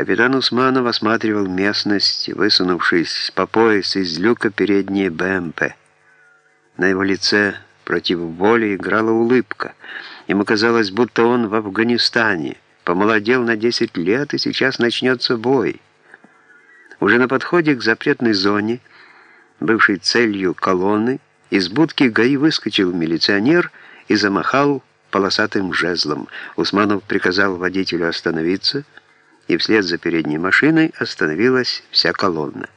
Капитан Усманов осматривал местность, высунувшись по пояс из люка передней БМП. На его лице против воли играла улыбка. Ему казалось, будто он в Афганистане, помолодел на 10 лет, и сейчас начнется бой. Уже на подходе к запретной зоне, бывшей целью колонны, из будки ГАИ выскочил милиционер и замахал полосатым жезлом. Усманов приказал водителю остановиться, и вслед за передней машиной остановилась вся колонна.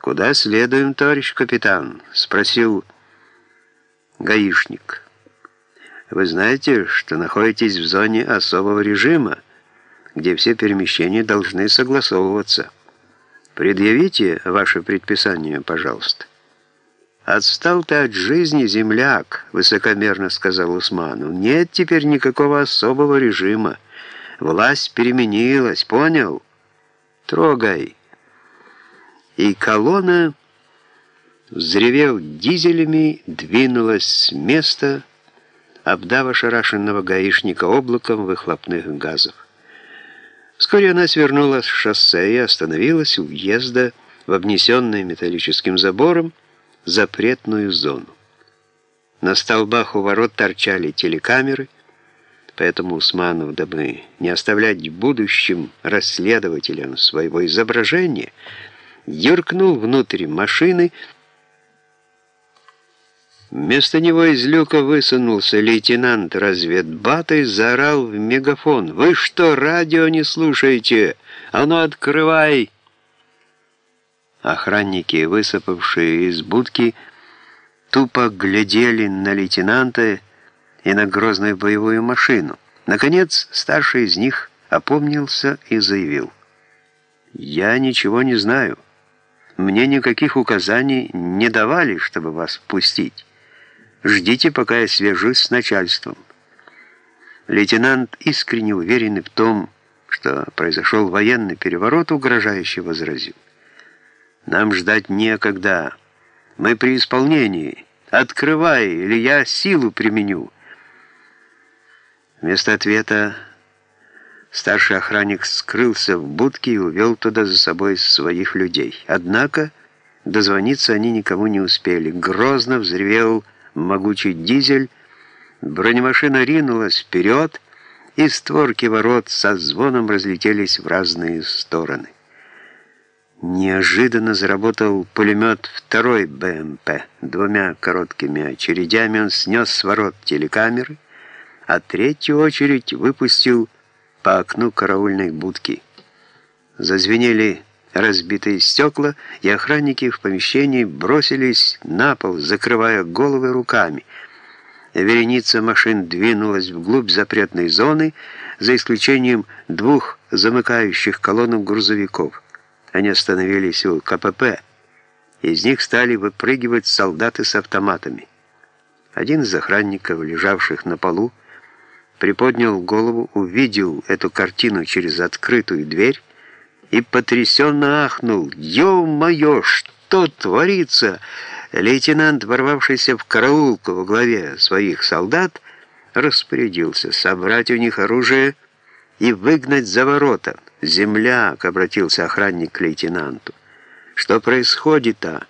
«Куда следуем, товарищ капитан?» — спросил гаишник. «Вы знаете, что находитесь в зоне особого режима, где все перемещения должны согласовываться. Предъявите ваше предписание, пожалуйста». «Отстал ты от жизни, земляк», — высокомерно сказал Усману. «Нет теперь никакого особого режима. Власть переменилась, понял? Трогай». И колонна, взревев дизелями, двинулась с места, обдав ошарашенного гаишника облаком выхлопных газов. Вскоре она свернула с шоссе и остановилась у въезда в обнесенное металлическим забором запретную зону. На столбах у ворот торчали телекамеры, поэтому Усманов, дабы не оставлять будущим расследователям своего изображения, юркнул внутрь машины. Вместо него из люка высунулся лейтенант разведбата и заорал в мегафон. «Вы что, радио не слушаете? А ну, открывай!» Охранники, высыпавшие из будки, тупо глядели на лейтенанта и на грозную боевую машину. Наконец, старший из них опомнился и заявил. «Я ничего не знаю. Мне никаких указаний не давали, чтобы вас пустить. Ждите, пока я свяжусь с начальством». Лейтенант, искренне уверенный в том, что произошел военный переворот, угрожающе возразил. Нам ждать некогда. Мы при исполнении. Открывай, или я силу применю. Вместо ответа старший охранник скрылся в будке и увел туда за собой своих людей. Однако дозвониться они никому не успели. Грозно взревел могучий дизель, бронемашина ринулась вперед, и створки ворот со звоном разлетелись в разные стороны. Неожиданно заработал пулемет второй БМП. Двумя короткими очередями он снес с ворот телекамеры, а третью очередь выпустил по окну караульной будки. Зазвенели разбитые стекла, и охранники в помещении бросились на пол, закрывая головы руками. Вереница машин двинулась вглубь запретной зоны, за исключением двух замыкающих колонну грузовиков. Они остановились у КПП. Из них стали выпрыгивать солдаты с автоматами. Один из охранников, лежавших на полу, приподнял голову, увидел эту картину через открытую дверь и потрясенно ахнул. «Ё-моё, что творится?» Лейтенант, ворвавшийся в караулку во главе своих солдат, распорядился собрать у них оружие и выгнать за ворота. «Земляк», — обратился охранник к лейтенанту. «Что происходит-то?»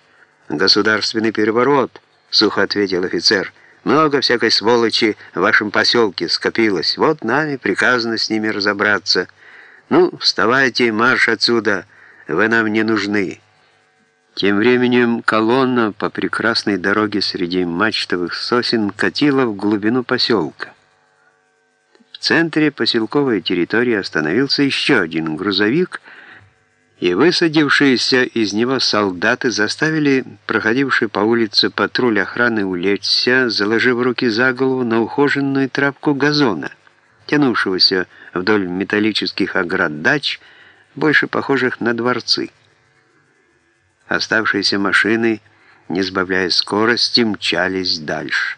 «Государственный переворот», — сухо ответил офицер. «Много всякой сволочи в вашем поселке скопилось. Вот нами приказано с ними разобраться. Ну, вставайте, марш отсюда, вы нам не нужны». Тем временем колонна по прекрасной дороге среди мачтовых сосен катила в глубину поселка центре поселковой территории остановился еще один грузовик, и высадившиеся из него солдаты заставили проходивший по улице патруль охраны улечься, заложив руки за голову на ухоженную травку газона, тянувшегося вдоль металлических оград дач, больше похожих на дворцы. Оставшиеся машины, не сбавляя скорости, мчались дальше.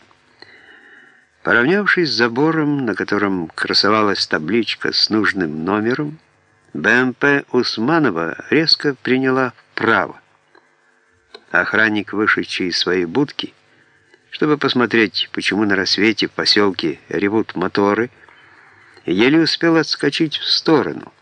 Поравнявшись с забором, на котором красовалась табличка с нужным номером, БМП Усманова резко приняла вправо. Охранник, вышедший из своей будки, чтобы посмотреть, почему на рассвете в поселке ревут моторы, еле успел отскочить в сторону.